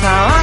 how